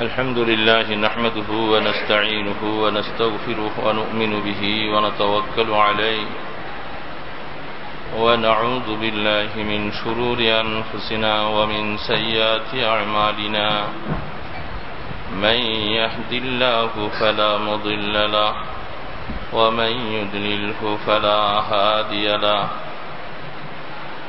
الحمد لله نحمده ونستعينه ونستغفره ونؤمن به ونتوكل عليه ونعوذ بالله من شرور أنفسنا ومن سيئات أعمالنا. من يهد الله فلا مضل له ومن يدلله فلا هادي له.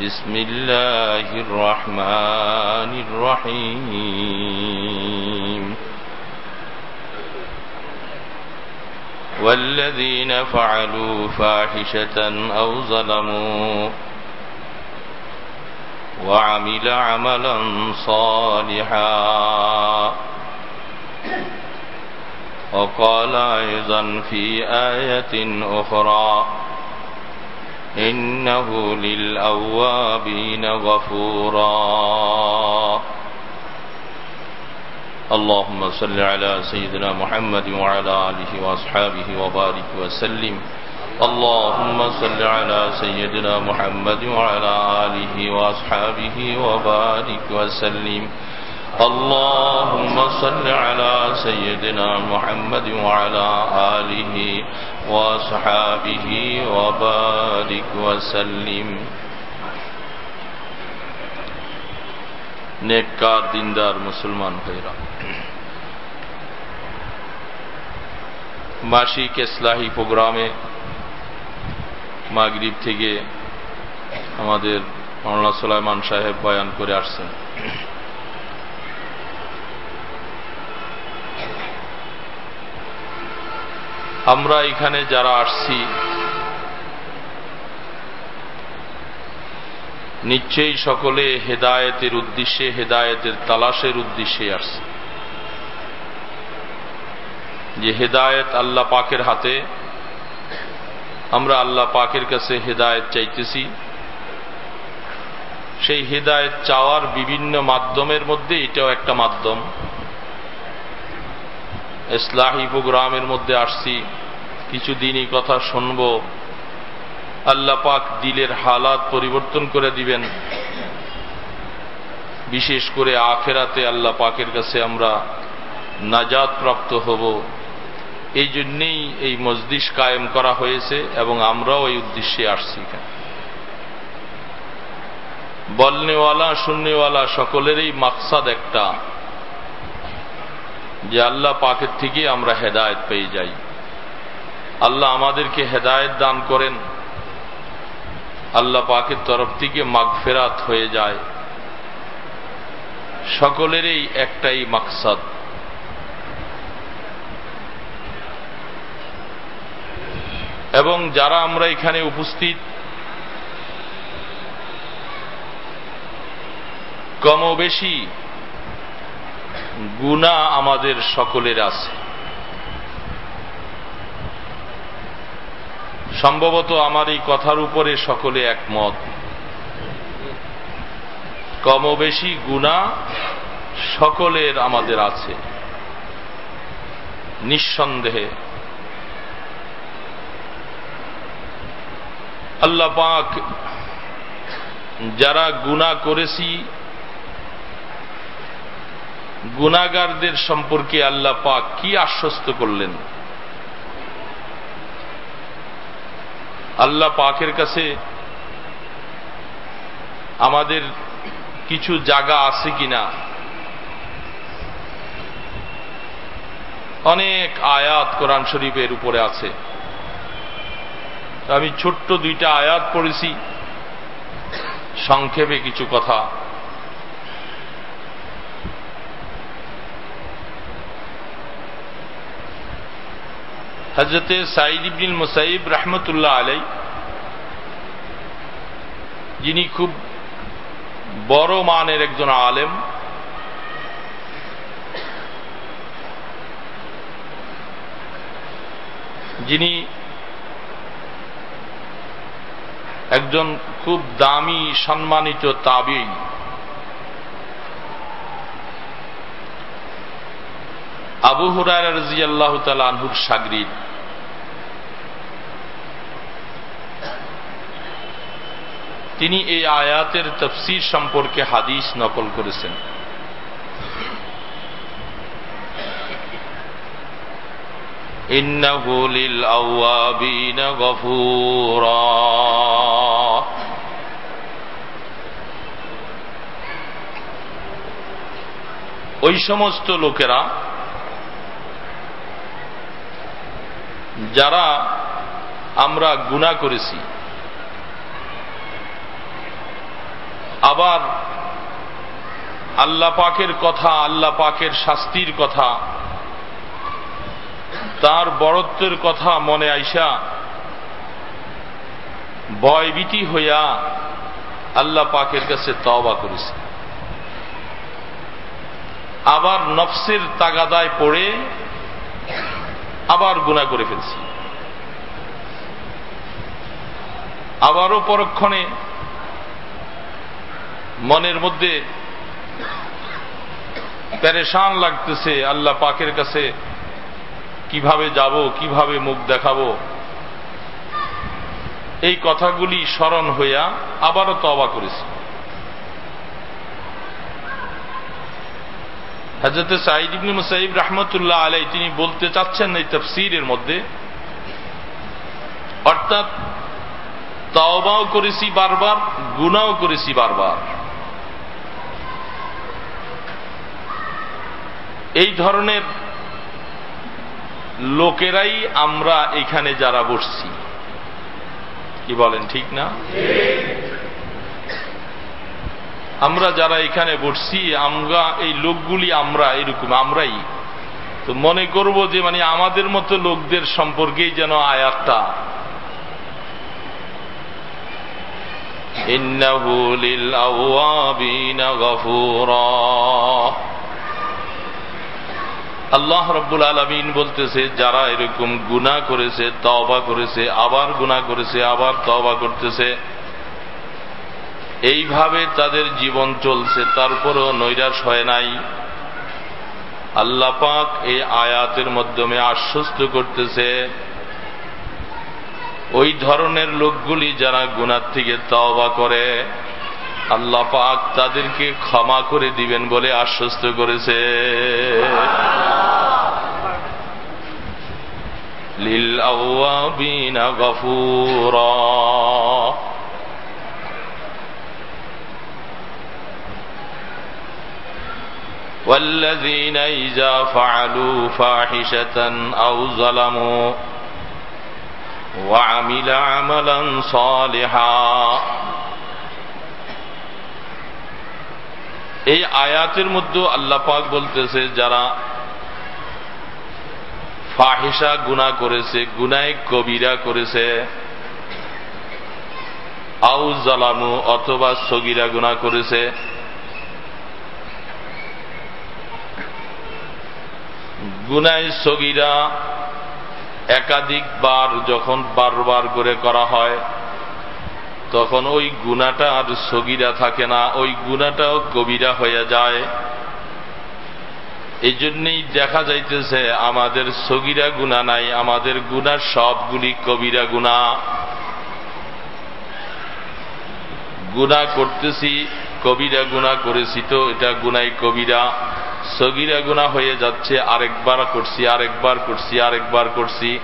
بسم الله الرحمن الرحيم. والذين فعلوا فاحشة أو ظلموا وعمل عملا صالحا. وقال أيضا في آية أخرى إنه للأوابين غفورا. اللهم صل على سيدنا محمد وعلى آله وأصحابه وبارك وسلم. اللهم صل على سيدنا محمد وعلى آله وأصحابه وبارك وسلم. اللهم صل على سيدنا محمد وعلى آله وصحابه وبارك وسلم নেককার দিনদার মুসলমান ভাইরা মাসিক ইসলাহী প্রোগ্রামে মাগরিব থেকে আমাদের মৌলানা সুলাইমান সাহেব বয়ান করে আসছেন আমরা এখানে যারা আসছি, নিশ্চয়ই সকলে হেদায়েতের উদ্দেশ্যে, হেদায়েতের তালাশের উদ্দেশ্যে আসছে। যে হেদায়েত আল্লাহ পাকের হাতে, আমরা আল্লাহ পাকের কাছে হেদায়েত চাইতেছি। সেই হেদায়েত চাওয়ার বিভিন্ন মাধ্যমের মধ্যে এটাও একটা মাধ্যম। ইসলাহী প্রোগ্রামের মধ্যে আসছি কিছু দিনই কথা শুনব। আল্লাহ পাক দিলের হালাত পরিবর্তন করে দিবেন। বিশেষ করে আখেরাতে আল্লাহ পাকের কাছে আমরা নাজাদ প্রাপ্ত হব। এই জন্যেই এই মসজিদ কায়েম করা হয়েছে এবং আমরাও এই উদ্দেশ্যে আসছি বলনেওয়ালা শূন্যওয়ালা সকলেরই মাকসাদ একটা। যে আল্লাহ পাকের থেকে আমরা হেদায়ত পেয়ে যাই। আল্লাহ আমাদেরকে হেদায়ত দান করেন। আল্লাহ পাকের তরফ থেকে মাগফেরাত হয়ে যায়। সকলেরই একটাই মাকসাদ। এবং যারা আমরা এখানে উপস্থিত কম বেশি গুণা আমাদের সকলের আছে। সম্ভবত আমার এই কথার উপরে সকলে একমত। কম বেশি গুণা সকলের আমাদের আছে। নিঃসন্দেহে। আল্লাহ পাক যারা গুণা করেছি গুণাগারদের সম্পর্কে আল্লাহ পাক কি আশ্বস্ত করলেন? আল্লাহ পাকের কাছে আমাদের কিছু জায়গা আছে কিনা? অনেক আয়াত কোরআন শরীফের উপরে আছে। আমি ছোট্ট দুইটা আয়াত পড়েছি। সংক্ষেপে কিছু কথা। হজরতে সাইদ ইবনিল মুসাইব রহমতুল্লাহ আলাই যিনি খুব বড় মানের একজন আলেম, যিনি একজন খুব দামি, সম্মানিত তাবি আবু হুরায় রাজি আল্লাহ আনহুর সাগরিদ। তিনি এই আয়াতের তফসির সম্পর্কে হাদিস নকল করেছেন إنه للأوابين غفورا ওই সমস্ত লোকেরা যারা আমরা গুণা করেছি আবার আল্লাহ পাকের কথা, আল্লাহ পাকের শাস্তির কথা, তার বড়ত্বের কথা মনে আইসা ভয়ভীতি হইয়া আল্লাহ পাকের কাছে তওবা করেছে। আবার নফসের তাগাদায় পড়ে আবার গুণা করে ফেলছি। আবারও পরক্ষণে মনের মধ্যে প্যারেশান লাগতেছে আল্লাহ পাকের কাছে, কীভাবে যাব, কীভাবে মুখ দেখাবো? এই কথাগুলি স্মরণ হইয়া আবারও তবা করেছি। হাজরত সাইদ ইবনে মুসাইব রহমতুল্লাহ আলাই তিনি বলতে চাচ্ছেন এই তফসিরের মধ্যে, অর্থাৎ তওবাও করেছি বারবার গুনাও করেছি বারবার। এই ধরনের লোকেরাই আমরা এখানে যারা বসছি। কি বলেন, ঠিক না? আমরা যারা এখানে বসছি, আমরা, এই লোকগুলি আমরা, এরকম আমরাই। তো মনে করব যে মানে আমাদের মতো লোকদের সম্পর্কেই যেন আয়াতটা। ইন্নাহু লিল আওয়াবিনা গফুরা। আল্লাহ রব্বুল আলমিন বলতেছে, যারা এরকম গুণা করেছে তবা করেছে, আবার গুণা করেছে, আবার তবা করতেছে, এইভাবে তাদের জীবন চলছে, তারপরও নৈরাশ হয় নাই। আল্লাহ পাক এই আয়াতের মাধ্যমে আশ্বস্ত করতেছে, ওই ধরনের লোকগুলি যারা গুণার থেকে তবা করে আল্লাহ পাক তাদেরকে ক্ষমা করে দিবেন বলে আশ্বস্ত করেছে লিল আওয়াবিনা গফুরা والذين إذا فعلوا فاحشة أو ظلموا وعمل عملا صالحا এই আয়াতের মধ্যে আল্লাহ পাক বলতেছে, যারা ফাহিসা গুণা করেছে গুনায় কবিরা করেছে আউ জালামু অথবা সগিরা গুণা করেছে গুনায় সগিরা একাধিকবার যখন বারবার করে করা হয় তখন ওই গুণাটা আর সগিরা থাকে না, ওই গুণাটাও কবিরা হয়ে যায়। এই জন্যই দেখা যাইতেছে, আমাদের সগিরা গুণা নাই, আমাদের গুণার সবগুলি কবিরা গুণা। গুণা করতেছি, কবিরা গুণা করেছি তো, এটা গুনাই কবিরা। সগিরা গুণা হয়ে যাচ্ছে, আরেকবার করছি আরেকবার করছি আরেকবার করছি।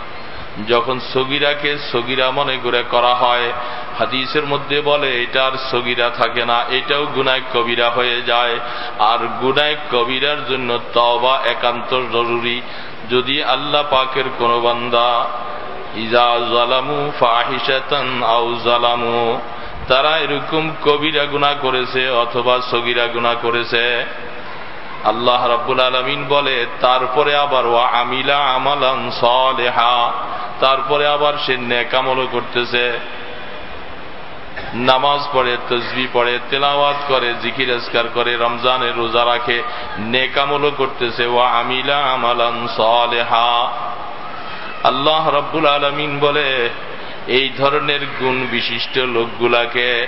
যখন সগিরাকে সগিরা মনে করে করা হয় হাদিসের মধ্যে বলে, এটার সগিরা থাকে না, এটাও গুনায় কবিরা হয়ে যায়। আর গুনায় কবিরার জন্য তবা একান্ত জরুরি। যদি আল্লাহ পাকের কোন বান্দা, ইজা জালামু ফাহিসাতান আউ জালামু তারা এরকম কবিরা গুণা করেছে অথবা সগিরা গুণা করেছে, আল্লাহ রাব্বুল আলমিন বলে, তারপরে আবার ওয়া আমিলা আমালান সলেহা তারপরে আবার সে নেকামলও করতেছে। নামাজ পড়ে, তসবি পড়ে, তেলাওয়াত করে, জিকির, আজকার করে, রমজানে রোজা রাখে, নেকামলও করতেছে, ওয়া আমিলা আমালান সলেহা। আল্লাহ রব্বুল আলমিন বলে, এই ধরনের গুণ বিশিষ্ট লোকগুলাকে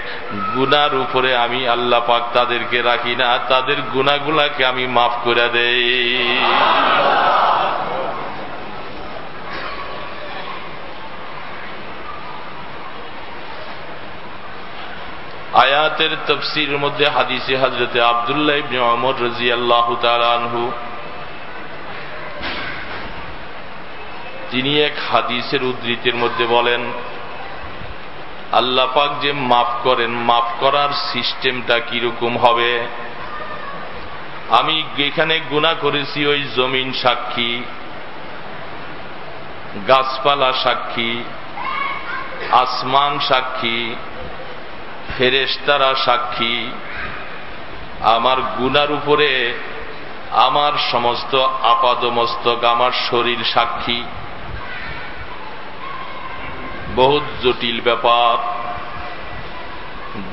গুনার উপরে আমি আল্লাহ পাক তাদেরকে রাখি না, তাদের গুণাগুলাকে আমি মাফ করে দেই। আয়াতের তফসির মধ্যে হাদিসে হজরতে আবদুল্লাহ ইবনে অমর রাজি আল্লাহ আনহু, তিনি এক হাদিসের উদ্ধৃতির মধ্যে বলেন, আল্লাহ পাক যে মাফ করেন, মাফ করার সিস্টেমটা কীরকম হবে? আমি এখানে গুণা করেছি ওই জমিন সাক্ষী, গাছপালা সাক্ষী, আসমান সাক্ষী ফেরেস্তারা সাক্ষী। আমার গুনার উপরে আমার সমস্ত আপাদমস্তক আমার শরীর সাক্ষী। বহুত জটিল ব্যাপার।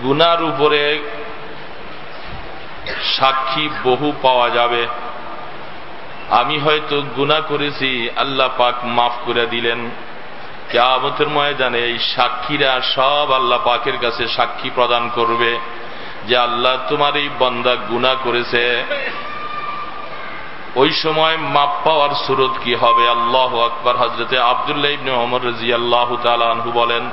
গুনার উপরে সাক্ষী বহু পাওয়া যাবে। আমি হয়তো গুণা করেছি, আল্লাহ পাক মাফ করে দিলেন। কেয়ামতের ময়দানে এই সাক্ষীরা সব আল্লাহ পাকের কাছে সাক্ষী প্রদান করবে যে আল্লাহ তোমার এই বন্দা গুণা করেছে। ওই সময় মাপ পাওয়ার সুরত কি হবে? আল্লাহ আকবর। হজরতে আবদুল্লাহ ইবনে ওমর রাজি আল্লাহ তালু বলেন,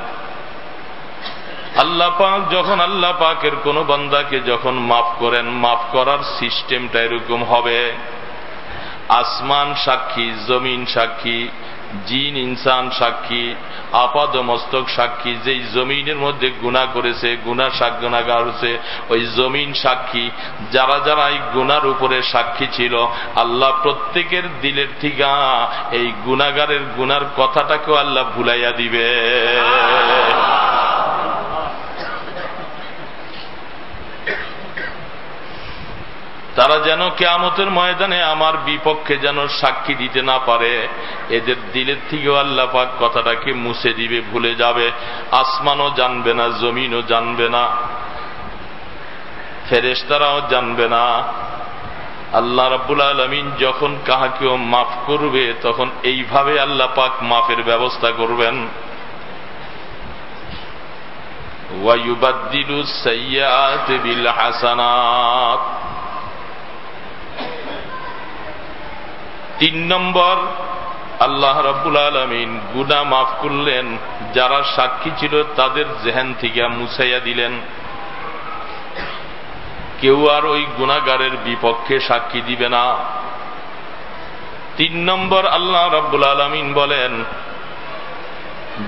আল্লাহ পাক যখন আল্লাহ পাকের কোন বান্দাকে যখন মাফ করেন মাফ করার সিস্টেমটা এরকম হবে। আসমান সাক্ষী, জমিন সাক্ষী জিন, ইনসান সাক্ষী, আপাদ মস্তক সাক্ষী, যেই জমিনের মধ্যে গুণা করেছে গুণা গুণাগার হয়েছে, ওই জমিন সাক্ষী, যারা যারা এই গুনার উপরে সাক্ষী ছিল, আল্লাহ প্রত্যেকের দিলের ঠিকা এই গুণাগারের গুনার কথাটাকেও আল্লাহ ভুলাইয়া দিবে। তারা যেন কেয়ামতের ময়দানে আমার বিপক্ষে যেন সাক্ষী দিতে না পারে, এদের দিলের থেকেও আল্লাহ পাক কথাটাকে মুছে দিবে, ভুলে যাবে। আসমানও জানবে না, জমিনও জানবে না ফেরেস্তারাও জানবে না। আল্লাহ রাবুল আলমিন যখন কাহাকেও মাফ করবে, তখন এইভাবে আল্লাহ পাক মাফের ব্যবস্থা করবেন। ওয়াইবাদ্দিলু সৈয়াত বিল হাসানাত। তিন নম্বর, আল্লাহ রব্বুল আলমিন গুনা মাফ করলেন, যারা সাক্ষী ছিল তাদের জেহেন থেকে মুছাইয়া দিলেন। কেউ আর ওই গুণাগারের বিপক্ষে সাক্ষী দিবে না। তিন নম্বর, আল্লাহ রব্বুল আলমিন বলেন,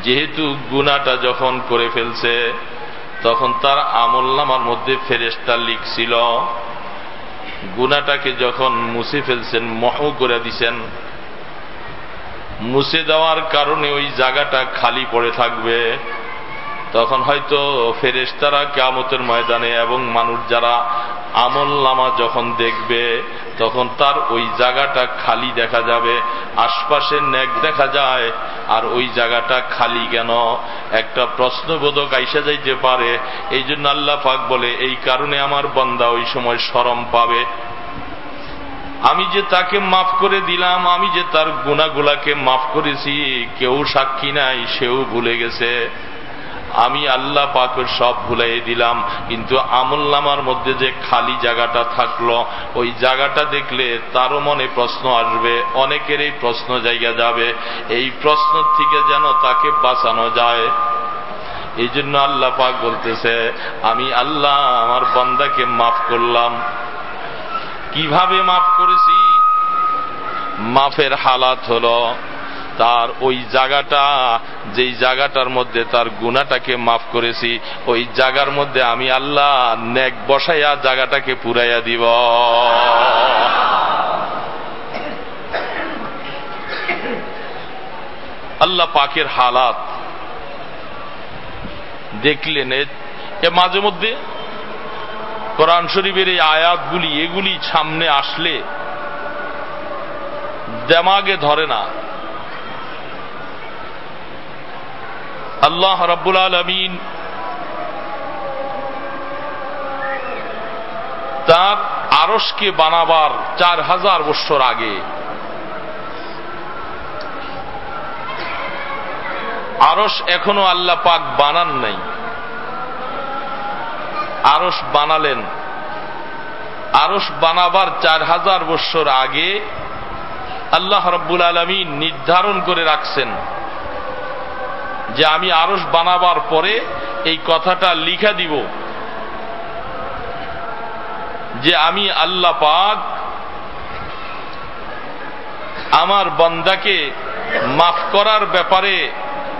যেহেতু গুনাটা যখন করে ফেলছে, তখন তার আমল নামার মধ্যে ফেরেস্তা লিখছিল। গুনাটাকে যখন মুছে ফেলছেন, মহ করে দিছেন, মুছে দেওয়ার কারণে ওই জায়গাটা খালি পড়ে থাকবে। তখন হয়তো ফেরেস্তারা কেমতের ময়দানে এবং মানুষ যারা আমল নামা যখন দেখবে তখন তার ওই জায়গাটা খালি দেখা যাবে আশপাশে ন্যাক দেখা যায়, আর ওই জায়গাটা খালি কেন? একটা প্রশ্নবোধক আইসা যাইতে পারে। এই জন্য আল্লাহ পাক বলে, এই কারণে আমার বন্দা ওই সময় সরম পাবে। আমি যে তাকে মাফ করে দিলাম, আমি যে তার গুণাগুলাকে মাফ করেছি, কেউ সাক্ষী নাই, সেও ভুলে গেছে। আমি আল্লাহ পাকের সব ভুলাই দিলাম, কিন্তু আমল নামার মধ্যে যে খালি জায়গাটা থাকল, ওই জায়গাটা দেখলে তারও মনে প্রশ্ন আসবে অনেকের এই প্রশ্ন জায়গা যাবে। এই প্রশ্ন থেকে যেন তাকে বাঁচানো যায়। এই জন্য আল্লাহ পাক বলতেছে, আমি আল্লাহ আমার বন্দাকে মাফ করলাম। কীভাবে মাফ করেছি? মাফের হালাত হলো তার ওই জায়গাটা, যেই জায়গাটার মধ্যে তার গুণাটাকে মাফ করেছি, ওই জায়গার মধ্যে আমি আল্লাহ নেক বসাইয়া জায়গাটাকে পুরাইয়া দিব। আল্লাহ পাকের হালাত দেখলেন এ মাঝে মধ্যে কোরআন শরীফের এই আয়াতগুলি, এগুলি সামনে আসলে দেমাগে ধরে না। আল্লাহ রব্বুল আলমিন তার আরসকে বানাবার চার হাজার বৎসর আগে আরস এখনও আল্লাহ পাক বানান নাই। আরস বানালেন। আরস বানাবার চার হাজার বৎসর আগে আল্লাহ রব্বুল আলমী নির্ধারণ করে রাখছেন। যে আমি আরস বানাবার পরে এই কথাটা লিখা দিব। যে আমি আল্লাহ পাক আমার বন্দাকে মাফ করার ব্যাপারে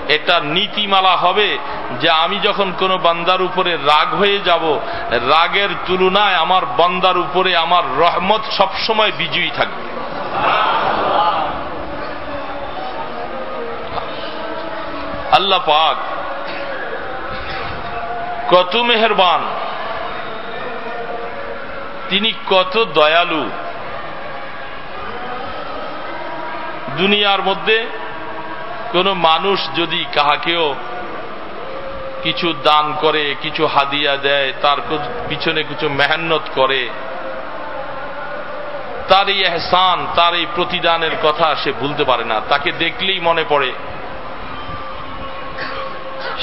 এটা নীতিমালা হবে যে আমি যখন কোনো বান্দার উপরে রাগ হয়ে যাব, রাগের তুলনায় আমার বান্দার উপরে আমার রহমত সবসময় বিজয়ী থাকবে। আল্লাহ পাক কত মেহরবান। তিনি কত দয়ালু। দুনিয়ার মধ্যে কোন মানুষ যদি কাহাকেও কিছু দান করে, কিছু হাদিয়া দেয়, তার পিছনে কিছু মেহান্নত করে, তার এই এহসান, তার এই প্রতিদানের কথা সে ভুলতে পারে না। তাকে দেখলেই মনে পড়ে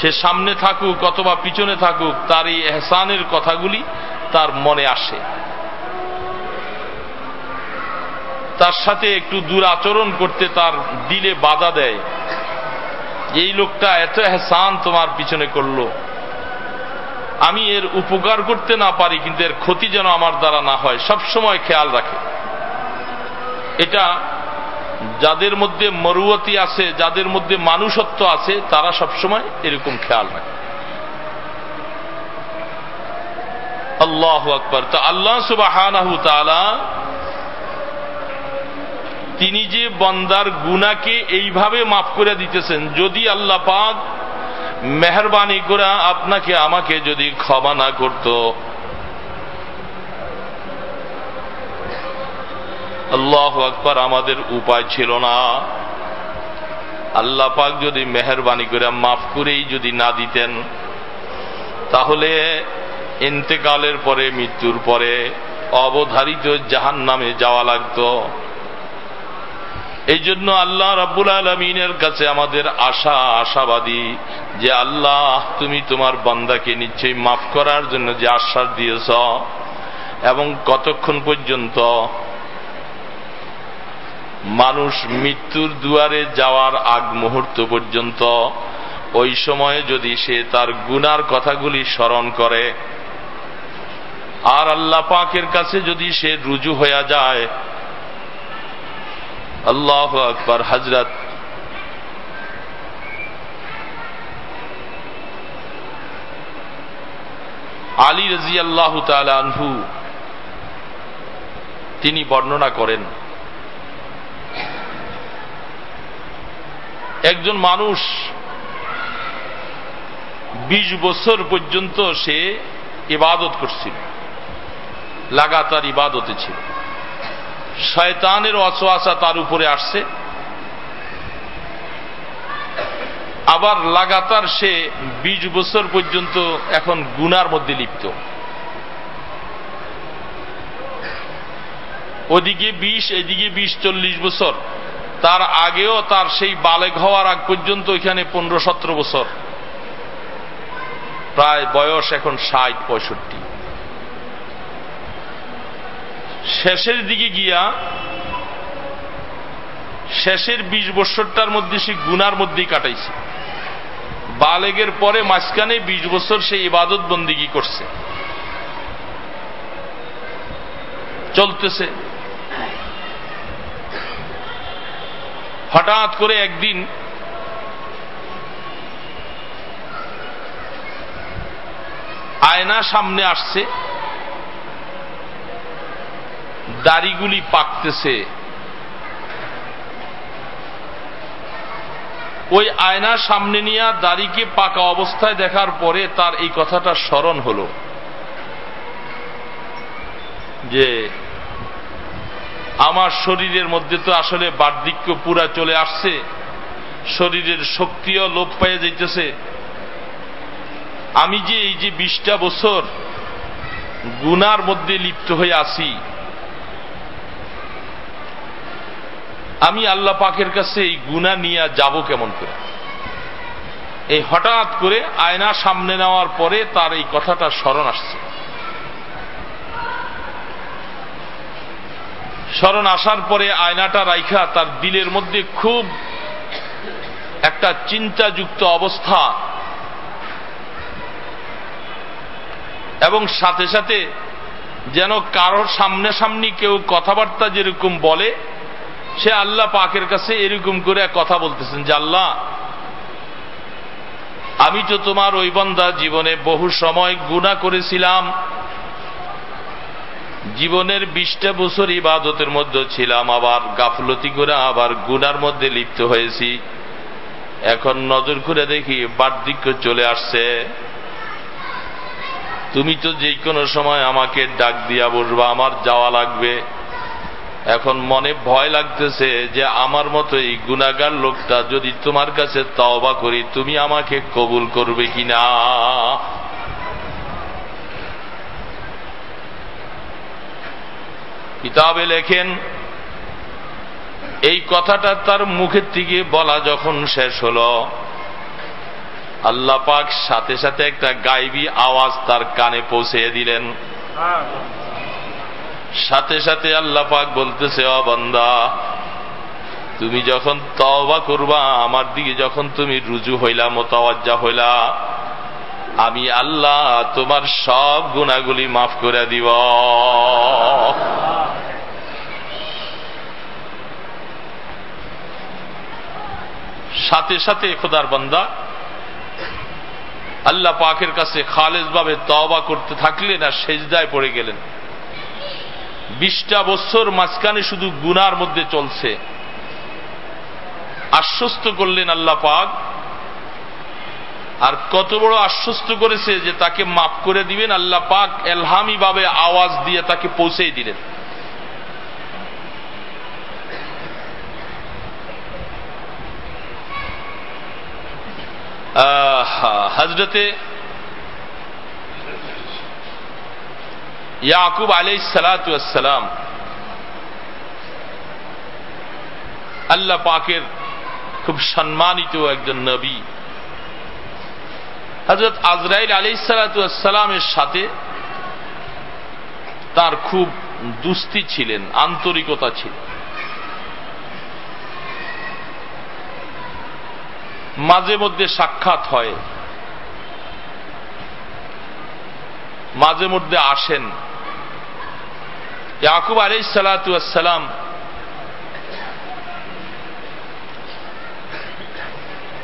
সে সামনে থাকুক অথবা পিছনে থাকুক তার এই এহসানের কথাগুলি তার মনে আসে। তার সাথে একটু দূর আচরণ করতে তার দিলে বাধা দেয়। এই লোকটা এত এহসান তোমার পিছনে করল। আমি এর উপকার করতে না পারি, কিন্তু এর ক্ষতি যেন আমার দ্বারা না হয়। সব সময় খেয়াল রাখে। এটা যাদের মধ্যে মরুয়তি আছে, যাদের মধ্যে মানুষত্ব আছে, তারা সবসময় এরকম খেয়াল রাখে। আল্লাহ আকবর। তা আল্লাহ সুবাহ তিনি যে বন্দার গুনাকে এইভাবে মাফ করে দিতেছেন, যদি আল্লাহ পাক মেহরবানি করে আপনাকে, আমাকে যদি ক্ষমা না করত। আল্লাহ আকবর আমাদের উপায় ছিল না। আল্লাহ পাক যদি মেহরবানি করে মাফ করেই যদি না দিতেন, তাহলে ইন্তেকালের পরে, মৃত্যুর পরে অবধারিত জাহান নামে যাওয়া লাগত। এই জন্য আল্লাহ রাব্বুল আলমিনের কাছে আমাদের আশা, আশাবাদী যে আল্লাহ, তুমি তোমার বান্দাকে নিশ্চয়ই মাফ করার জন্য যে আশ্বাস দিয়েছ এবং কতক্ষণ পর্যন্ত মানুষ মৃত্যুর দুয়ারে যাওয়ার আগ মুহূর্ত পর্যন্ত ওই সময়ে যদি সে তার গুনার কথাগুলি স্মরণ করে, আর আল্লাহ পাকের কাছে যদি সে রুজু হয়ে যায়, আল্লাহ আকবর হজরত আলী রাজি আল্লাহ আনহু, তিনি বর্ণনা করেন একজন মানুষ বিশ বছর পর্যন্ত সে ইবাদত করছিল, লাগাতার ইবাদতে ছিল। শয়তানের অসোয়াশা তার উপরে আসছে। আবার লাগাতার সে বিশ বছর পর্যন্ত এখন গুনার মধ্যে লিপ্ত। ওদিকে বিশ, এদিকে বিশ, চল্লিশ বছর। তার আগেও তার সেই বালেক হওয়ার আগ পর্যন্ত এখানে পনেরো সতেরো বছর। প্রায় বয়স এখন ষাট, পঁয়ষট্টি। শেষের দিকে গিয়া শেষের বিশ বছরটার মধ্যে সে গুনার মধ্যেই কাটাইছে। বালেগের পরে মাঝখানে বিশ বছর সে ইবাদত বন্দিগি করছে। চলতেছে। হঠাৎ করে একদিন আয়না সামনে আসছে, দাড়িগুলি পাকতেছে। ওই আয়নার সামনে নিয়ে দাড়িকে পাকা অবস্থায় দেখার পরে তার এই কথাটা স্মরণ হল যে আমার শরীরের মধ্যে তো আসলে বার্ধক্য পুরা চলে আসছে। শরীরের শক্তিও লোপ পেয়ে যাইতেছে। আমি যে এই যে বিশটা বছর গুনার মধ্যে লিপ্ত হয়ে আসি আমি আল্লাহ পাকের কাছে এই গুণা নিয়ে যাব কেমন করে? এই হঠাৎ করে আয়না সামনে নেওয়ার পরে তার এই কথাটা স্মরণ আসছে। স্মরণ আসার পরে আয়নাটা রাইখা তার দিলের মধ্যে খুব একটা চিন্তাযুক্ত অবস্থা। এবং সাথে সাথে যেন কারোর সামনাসামনি কেউ কথাবার্তা যেরকম বলে, সে আল্লাহ পাকের কাছে এরকম করে এক কথা বলতেছেন যে, আল্লাহ, আমি তো তোমার ওই বন্দা জীবনে বহু সময় গুণা করেছিলাম জীবনের বিশটা বছর ইবাদতের মধ্যে ছিলাম, আবার গাফলতি করে আবার গুনার মধ্যে লিপ্ত হয়েছি। এখন নজর করে দেখি বার্ধক্য চলে আসছে। তুমি তো যে কোনো সময় আমাকে ডাক দিয়া বসবা, আমার যাওয়া লাগবে। এখন মনে ভয় লাগতেছে যে আমার মতো এই গুণাগার লোকটা যদি তোমার কাছে তওবা করি, তুমি আমাকে কবুল করবে কিনা? কিতাবে লেখেন, এই কথাটা তার মুখের থেকে বলা যখন শেষ হল, আল্লাহ পাক সাথে সাথে একটা গাইবি আওয়াজ তার কানে পৌঁছে দিলেন। সাথে সাথে আল্লাহ পাক বলতেছে অবন্দা তুমি যখন তওবা করবা, আমার দিকে যখন তুমি রুজু হইলা, মোতাওয়াজ্জা হইলা, আমি আল্লাহ তোমার সব গুণাগুলি মাফ করে দিব। সাথে সাথে খোদার বান্দা আল্লাহ পাকের কাছে খালেজ ভাবে তওবা করতে থাকলেন আর সেজদায় পড়ে গেলেন। বিশটা বছর মাঝখানে শুধু গুনার মধ্যে চলছে। আশ্বস্ত করলেন আল্লাহ পাক। আর কত বড় আশ্বস্ত করেছে যে তাকে মাফ করে দিবেন। আল্লাহ পাক এলহামি ভাবে আওয়াজ দিয়ে তাকে পৌঁছেই দিলেন। হজরতে ইয়াকুব আলাই সালাতাম আল্লাহ পাকের খুব সম্মানিত একজন নবী। হজরত আজরাইল আলি সালাতামের সাথে তার খুব দুস্তি ছিলেন, আন্তরিকতা ছিল মাঝে মধ্যে সাক্ষাৎ হয়। মাঝে মধ্যে আসেন। ইয়াকুব আলাই সালাতাম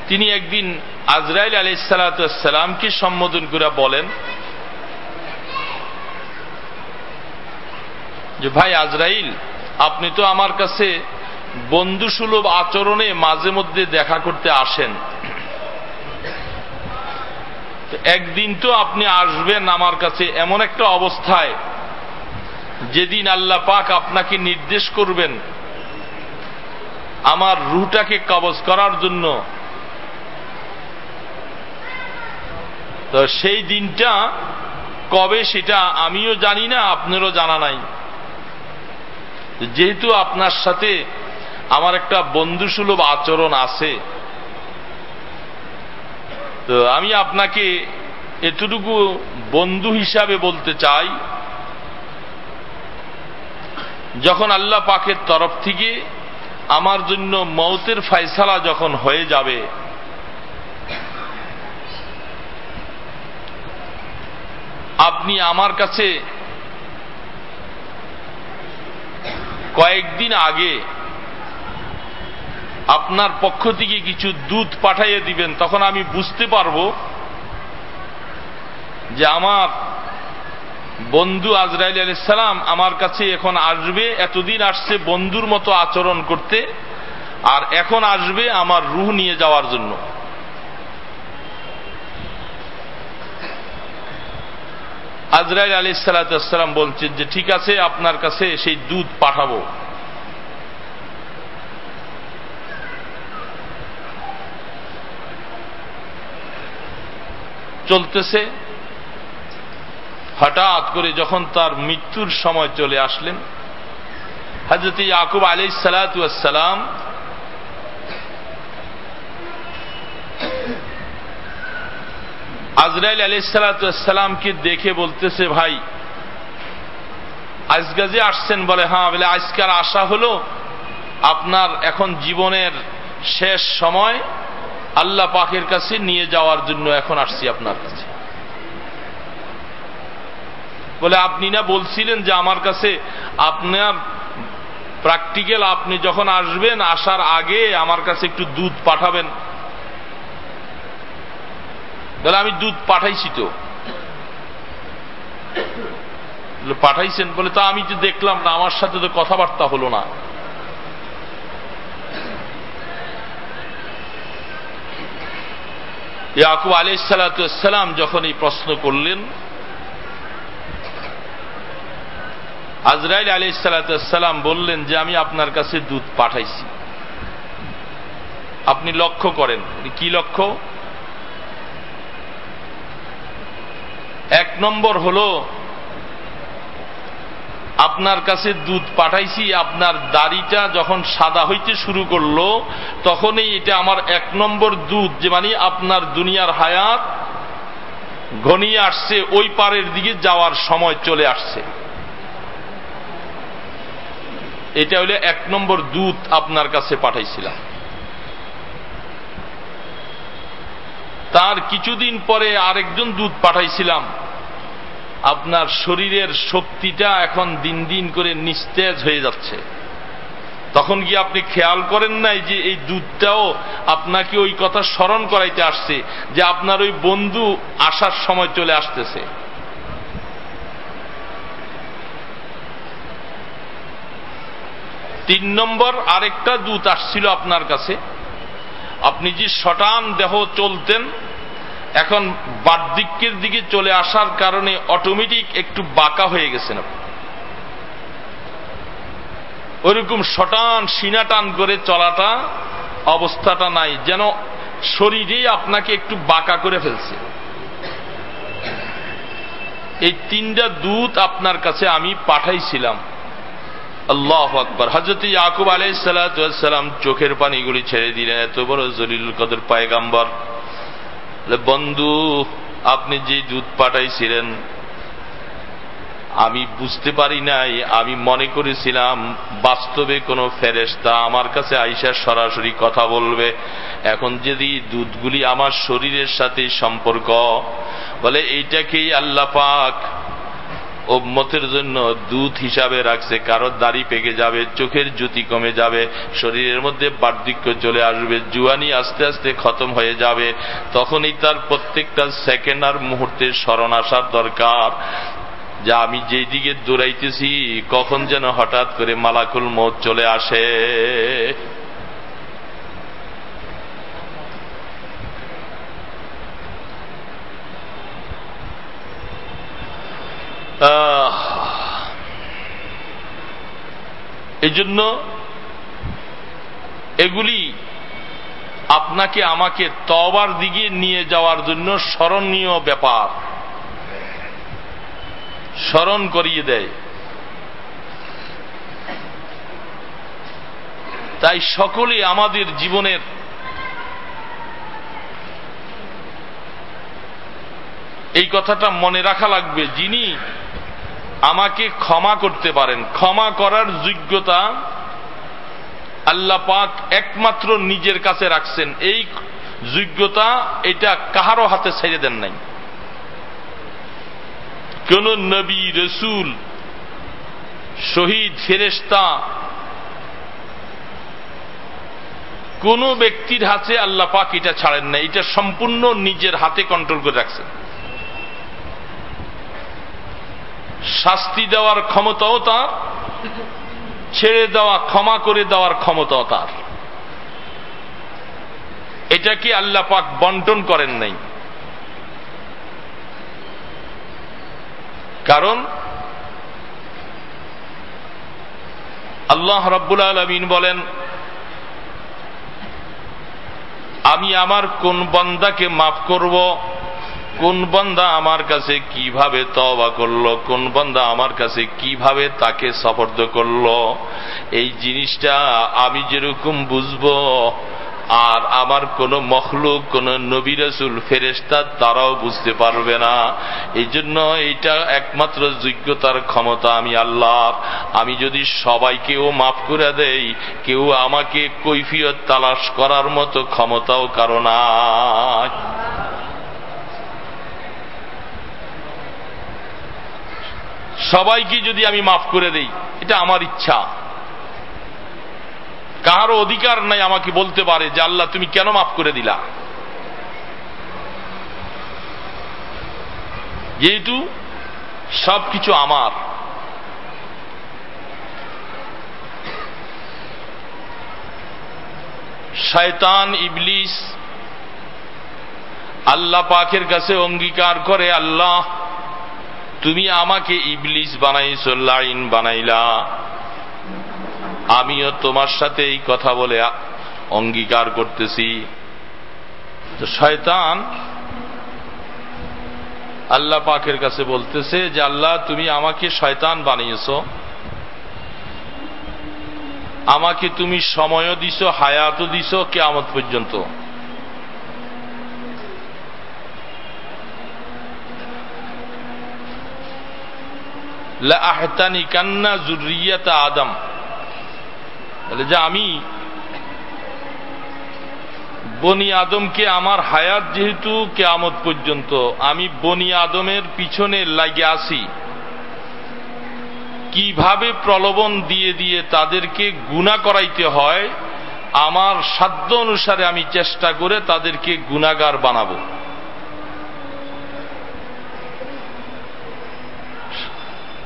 তিনি একদিন আজরাইল আলি সালাতামকে সম্বোধন করে বলেন যে, ভাই আজরাইল, আপনি তো আমার কাছে বন্ধুসুলভ আচরণে মাঝে মধ্যে দেখা করতে আসেন। একদিন তো আপনি আসবেন আমার কাছে এমন একটা অবস্থায়, যেদিন আল্লাহ পাক আপনাকে নির্দেশ করবেন আমার রুটাকে কবজ করার জন্য। তো সেই দিনটা কবে সেটা আমিও জানি না, আপনারও জানা নাই। যেহেতু আপনার সাথে আমার একটা বন্ধুসুলভ আচরণ আছে। তো আমি আপনাকে এতটুকু বন্ধু হিসাবে বলতে চাই, যখন আল্লাহ পাকের তরফ থেকে আমার জন্য মৌতের ফাইসালা যখন হয়ে যাবে, আপনি আমার কাছে কয়েকদিন আগে আপনার পক্ষ থেকে কিছু দুধ পাঠাইয়ে দিবেন, তখন আমি বুঝতে পারব যে আমার বন্ধু আজরাইল আলাইসালাম আমার কাছে এখন আসবে, এতদিন আসছে বন্ধুর মতো আচরণ করতে, আর এখন আসবে আমার রুহ নিয়ে যাওয়ার জন্য। আজরাইল আলী সালাতাম বলছেন যে, ঠিক আছে, আপনার কাছে সেই দুধ পাঠাবো। চলতেছে। হঠাৎ করে যখন তার মৃত্যুর সময় চলে আসলেন হজরত ইয়াকুব আলী সালাতাম আজরাইল আলী সালাতামকে দেখে বলতেছে, ভাই, আজকে যে আসছেন বলে হ্যাঁ বলে আজকার আশা হলো। আপনার এখন জীবনের শেষ সময়। আল্লাহ পাকের কাছে নিয়ে যাওয়ার জন্য এখন আসছি আপনার কাছে। বলে, আপনি না বলছিলেন যে আমার কাছে আপনার প্র্যাকটিক্যাল আপনি যখন আসবেন, আসার আগে আমার কাছে একটু দুধ পাঠাবেন। বলে, আমি দুধ পাঠাইছি তো। পাঠাইছেন? বলে, তা আমি তো দেখলাম না, আমার সাথে তো কথাবার্তা হলো না। ইয়াকুব আলি সালাতাম যখন এই প্রশ্ন করলেন, আজরাইল আলি সালাতাম বললেন যে, আমি আপনার কাছে দুধ পাঠাইছি। আপনি লক্ষ্য করেন কি লক্ষ্য? এক নম্বর হল আপনার কাছে দুধ পাঠাইছি, আপনার দাড়িটা যখন সাদা হইতে শুরু করল, তখনই এটা আমার এক নম্বর দুধ, যে মানে আপনার দুনিয়ার হায়াত ঘনিয়ে আসছে, ওই পারের দিকে যাওয়ার সময় চলে আসছে। এটা হলে এক নম্বর দুধ আপনার কাছে পাঠাইছিলাম। তার কিছুদিন পরে আরেকজন দুধ পাঠাইছিলাম। আপনার শরীরের শক্তিটা এখন দিন দিন করে নিস্তেজ হয়ে যাচ্ছে। তখন কি আপনি খেয়াল করেন নাই যে এই দুধটাও আপনাকে ওই কথা স্মরণ করাইতে আসছে যে আপনার ওই বন্ধু আসার সময় চলে আসতেছে? তিন নম্বর, আরেকটা দূত আসছিল আপনার কাছে। আপনি যে শটান দেহ চলতেন এখন বার্ধিক্যের দিকে চলে আসার কারণে অটোমেটিক একটু বাঁকা হয়ে গেছেন ওইরকম শটান সিনাটান করে চলাটা, অবস্থাটা নাই, যেন শরীরেই আপনাকে একটু বাঁকা করে ফেলছে। এই তিনটা দূত আপনার কাছে আমি পাঠাইছিলাম। আল্লাহ আকবর। হজরত ইয়াকুব আলাই সালাম চোখের পানিগুলি ছেড়ে দিলেন। এত বড় জলিল কদর পায়গাম্বর। বন্ধু, আপনি যে দুধ পাঠাইছিলেন, আমি বুঝতে পারি নাই, আমি মনে করেছিলাম বাস্তবে কোনো ফেরেস্তা আমার কাছে আইসা সরাসরি কথা বলবে। এখন যদি দুধগুলি আমার শরীরের সাথে সম্পর্ক, বলে এইটাকেই আল্লাহ পাক ওম্মতের জন্য দুধ হিসাবে রাখছে। কারও দাড়ি পেকে যাবে, চোখের জ্যোতি কমে যাবে, শরীরের মধ্যে বার্ধক্য চলে আসবে, জুয়ানি আস্তে আস্তে খতম হয়ে যাবে। তখনই তার প্রত্যেকটা সেকেন্ড আর মুহূর্তে স্মরণ আসার দরকার। যা আমি যেই দিকে দৌড়াইতেছি, কখন যেন হঠাৎ করে মালাকুল মত চলে আসে। এই জন্য এগুলি আপনাকে আমাকে তবার দিকে নিয়ে যাওয়ার জন্য স্মরণীয় ব্যাপার। স্মরণ করিয়ে দেয়। তাই সকলে আমাদের জীবনের এই কথাটা মনে রাখা লাগবে, যিনি আমাকে ক্ষমা করতে পারেন, ক্ষমা করার যোগ্যতা আল্লাহ পাক একমাত্র নিজের কাছে রাখছেন। এই যোগ্যতা এটা কাহারও হাতে ছেড়ে দেন নাই। কোন নবী, রসুল, শহীদ ফেরেস্তা কোন ব্যক্তির হাতে আল্লাহ পাক এটা ছাড়েন না এটা সম্পূর্ণ নিজের হাতে কন্ট্রোল করে রাখছেন। শাস্তি দেওয়ার ক্ষমতাও তার, ছেড়ে দেওয়া, ক্ষমা করে দেওয়ার ক্ষমতাও তার। এটা কি আল্লাহ পাক বন্টন করেন নাই? কারণ, আল্লাহ রব্বুল আলমিন বলেন, আমি আমার কোন বন্দাকে মাফ করব কোন বন্দা আমার কাছে কীভাবে তবা করল? কোন বন্দা আমার কাছে কীভাবে তাকে সফর্দ করল? এই জিনিসটা আমি যেরকম বুঝব, আর আমার কোন মখলুক, কোন নবী রসুল ফেরেস্তা তারাও বুঝতে পারবে না। এই জন্য এইটা একমাত্র যোগ্যতার ক্ষমতা আমি আল্লাহ আমি যদি সবাইকেও মাফ করে দেই, কেউ আমাকে কৈফিয়ত তালাশ করার মতো ক্ষমতাও কারণ সবাইকে যদি আমি মাফ করে দেই, এটা আমার ইচ্ছা। কাহারও অধিকার নাই আমাকে বলতে পারে যে, আল্লাহ, তুমি কেন মাফ করে দিলা? যেহেতু সবকিছু আমার। শয়তান, ইবলিস, আল্লাহ পাখের কাছে অঙ্গীকার করে আল্লাহ। তুমি আমাকে ইবলিস বানাইছ, লাইন বানাইলা। আমিও তোমার সাথে এই কথা বলে অঙ্গীকার করতেছি। তো শয়তান আল্লাহ পাকের কাছে বলতেছে যে, আল্লাহ, তুমি আমাকে শয়তান বানিয়েছ। আমাকে তুমি সময়ও দিছ, হায়াতও দিছ কেমত পর্যন্ত। আহতানি কান্না জুরিয়াতা আদম। তাহলে যে আমি বনি আদমকে আমার হায়াত যেহেতু কেয়ামত পর্যন্ত, আমি বনি আদমের পিছনে লাগে আসি। কীভাবে প্রলোভন দিয়ে দিয়ে তাদেরকে গুণা করাইতে হয়, আমার সাধ্য অনুসারে আমি চেষ্টা করে তাদেরকে গুণাগার বানাবো।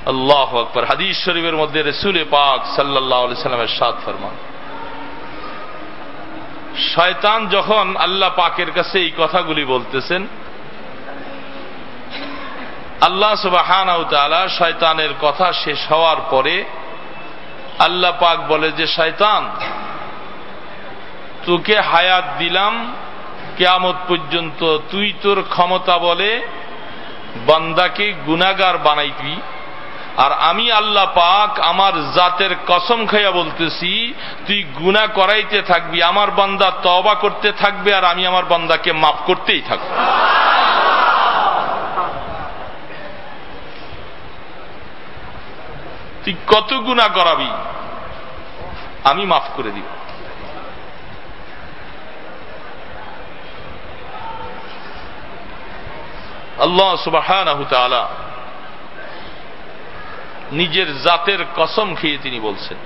আল্লাহ আকবর। হাদিস শরীফের মধ্যে রসুলে পাক সাল্লাহ সাল্লামের সাদ ফরমান। শয়তান যখন আল্লাহ পাকের কাছে এই কথাগুলি বলতেছেন, আল্লাহ সুবাহান শয়তানের কথা শেষ হওয়ার পরে আল্লাহ পাক বলে যে, শয়তান, তোকে হায়াত দিলাম, কেয়ামত পর্যন্ত তুই তোর ক্ষমতা বলে বান্দাকে গুনাগার বানাইবি। আর আমি আল্লাহ পাক আমার জাতের কসম খাইয়া বলতেছি, তুই গুণা করাইতে থাকবি, আমার বান্দা তবা করতে থাকবে আর আমি আমার বান্দাকে মাফ করতেই থাকব। তুই কত গুণা করাবি? আমি মাফ করে দিব। আল্লাহ সুবাহ নিজের জাতের কসম খেয়ে তিনি বলছেন।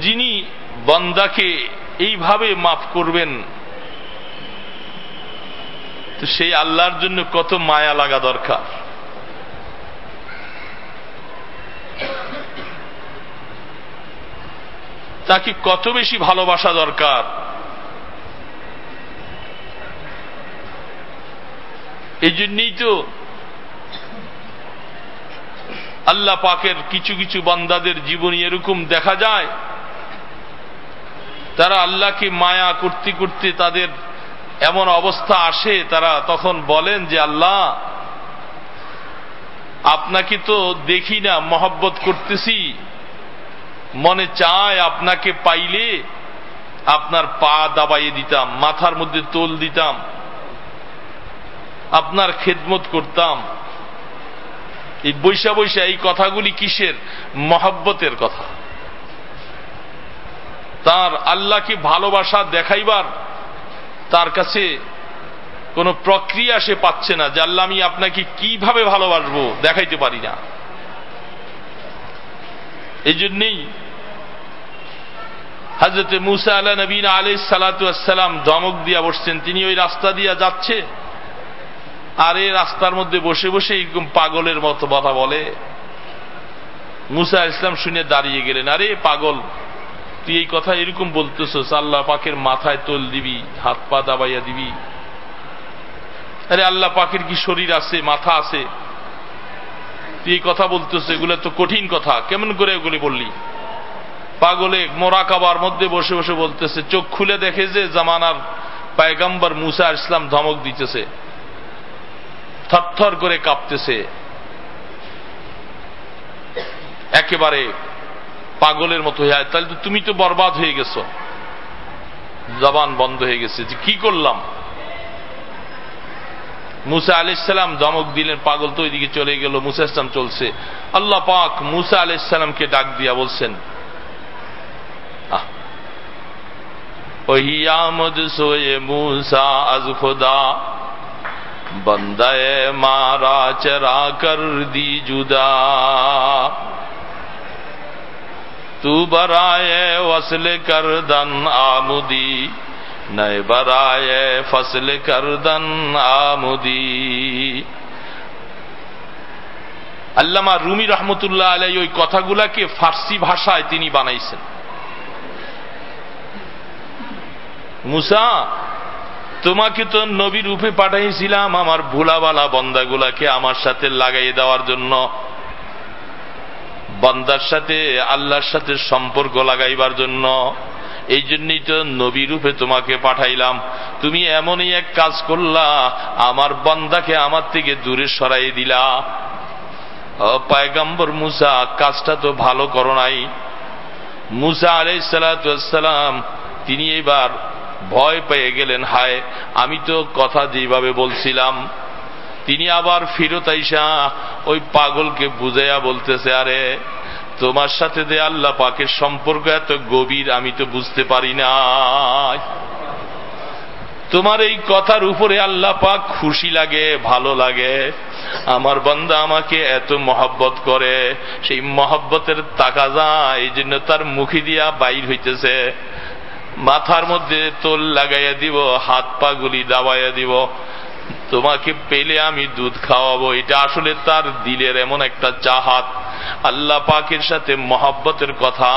যিনি বন্দাকে এইভাবে মাফ করবেন, তো সেই আল্লাহর জন্য কত মায়া লাগা দরকার। তাকে কত বেশি ভালোবাসা দরকার। এই জন্যই তো আল্লাহ পাকের কিছু কিছু বান্দাদের জীবনী এরকম দেখা যায়। তারা আল্লাহকে মায়া করতে করতে তাদের এমন অবস্থা আসে, তারা তখন বলেন যে, আল্লাহ, আপনাকে তো দেখি না, মহব্বত করতেছি। মনে চায় আপনাকে পাইলে আপনার পা দাবাইয়ে দিতাম, মাথার মধ্যে তোল দিতাম, আপনার খেদমত করতাম। এই বৈশা বৈশা এই কথাগুলি কিসের? মহাব্বতের কথা। তার আল্লাহকে ভালোবাসা দেখাইবার তার কাছে কোন প্রক্রিয়া সে পাচ্ছে না যে আল্লাহ আমি আপনাকে কীভাবে ভালোবাসবো দেখাইতে পারি না। এই জন্যেই হাজরতে মুসা আল্লাহ নবীন আলি সালাতাম ধমক দিয়া বসছেন, তিনি ওই রাস্তা দিয়া যাচ্ছে আর এই রাস্তার মধ্যে বসে বসে এরকম পাগলের মতো কথা বলে। মুসা ইসলাম শুনে দাঁড়িয়ে গেলেন, আরে পাগল, তুই এই কথা এরকম বলতেছ আল্লাহ পাকের মাথায় তোল দিবি, হাত পা দাবাইয়া দিবি। আরে আল্লাহ পাকের কি শরীর আছে, মাথা আছে? তুই এই কথা বলতেছ এগুলো তো কঠিন কথা, কেমন করে এগুলি বললি? পাগলে মোরা কাবার মধ্যে বসে বসে বলতেছে, চোখ খুলে দেখে যে জামানার পায়গাম্বার মুসা ইসলাম ধমক দিতেছে। থরথর করে কাঁপতেছে। একেবারে পাগলের মতো হয়ে তাহলে তো তুমি তো বরবাদ হয়ে গেছো। জবান বন্ধ হয়ে গেছে যে কি করলাম? মুসা আলাইসাল্লাম দমক দিলেন, পাগল তো ওইদিকে চলে গেল, মুসা ইসলাম চলছে। আল্লাহ পাক মুসা আলাইসাল্লামকে ডাক দিয়া বলছেন ওহি আমদ সোয়ে মুসা আজ খোদা বন্দায় মারা চরা কর দি জুদা। তু বরায় ওসল করদন আমুদি, নয় বরায় ফসল করদন আমুদি। আল্লামা রুমি রহমতুল্লাহ আলাই ওই কথাগুলাকে ফার্সি ভাষায় তিনি বানাইছেন। মুসা তোমাকে তো নবী রূপে পাঠাইছিলাম আমার ভুলাবালা বন্দাগুলাকে আমার সাথে লাগাই দেওয়ার জন্য। বন্দার সাথে, আল্লাহর সাথে সম্পর্ক লাগাইবার জন্য। এই জন্যই তো নবী রূপে তোমাকে পাঠাইলাম। তুমি এমনই এক কাজ করলা, আমার বন্দাকে আমার থেকে দূরে সরাই দিলা। পায়গাম্বর মুসা, কাজটা তো ভালো করো নাই। মুসা আলাই সালাম, তিনি এবার ভয় পেয়ে গেলেন, হায়, আমি তো কথা যেভাবে বলছিলাম, তিনি আবার ফিরত আইসা ওই পাগলকে বুঝাইয়া বলতেছে, আরে, তোমার সাথে যে আল্লাহ পাকের সম্পর্ক এত গভীর, আমি তো বুঝতে পারি না। তোমার এই কথার উপরে আল্লাহ পাক খুশি লাগে, ভালো লাগে। আমার বন্দা আমাকে এত মহব্বত করে, সেই মহব্বতের তাকা এই জন্য তার মুখি দিয়া বাইর হইতেছে। মাথার মধ্যে তোল লাগাইয়া দিব হাত পা গুলি দাবাইয়া দিব। তোমাকে পেলে আমি দুধ খাওয়াবো। এটা আসলে তার দিলের এমন একটা চাহাত। আল্লাহ পাকের সাথে মহাব্বতের কথা।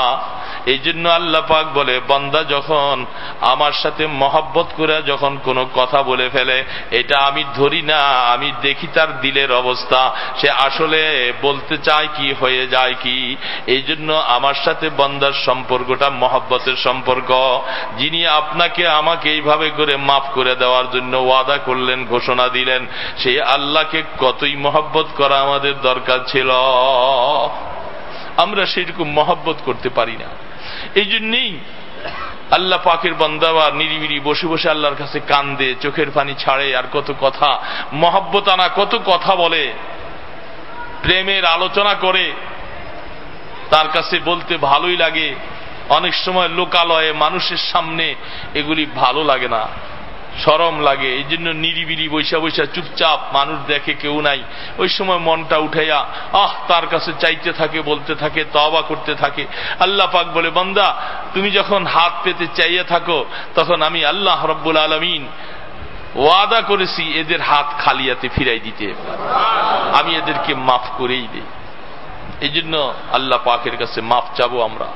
এই জন্য আল্লাহ পাক বলে, বন্দা যখন আমার সাথে মহাব্বত করে যখন কোনো কথা বলে ফেলে, এটা আমি ধরি না, আমি দেখি তার দিলের অবস্থা। সে আসলে বলতে চায় কি, হয়ে যায় কি। এই জন্য আমার সাথে বন্দার সম্পর্কটা মহাব্বতের সম্পর্ক। যিনি আপনাকে আমাকে এইভাবে করে মাফ করে দেওয়ার জন্য ওয়াদা করলেন, ঘোষণা দিলেন। সেই আল্লাহকে কতই মহব্বত করা আমাদের দরকার ছিল। আমরা সেরকম মহব্বত করতে পারি না। এই জন্যেই আল্লাহ পাকের বন্দাবার নিরিবিরি বসে বসে আল্লাহর কাছে কান্দে চোখের পানি ছাড়ে, আর কত কথা, মহব্বত আনা কত কথা বলে, প্রেমের আলোচনা করে, তার কাছে বলতে ভালোই লাগে। অনেক সময় লোকালয়ে মানুষের সামনে এগুলি ভালো লাগে না। সরম লাগে, এই জন্য নিরিবিলি বৈশা বৈশা চুপচাপ মানুষ দেখে কেউ নাই। ওই সময় মনটা উঠাইয়া, আহ, তার কাছে চাইতে থাকে, বলতে থাকে তবা করতে থাকে। আল্লাহ পাক বলে, বন্দা, তুমি যখন হাত পেতে চাইয়া থাকো, তখন আমি আল্লাহ রব্বুল আলমিন ওয়াদা করেছি এদের হাত খালিয়াতে ফিরাই দিতে আমি এদেরকে মাফ করেই দিই। এই জন্য আল্লাহ পাকের কাছে মাফ চাবো আমরা।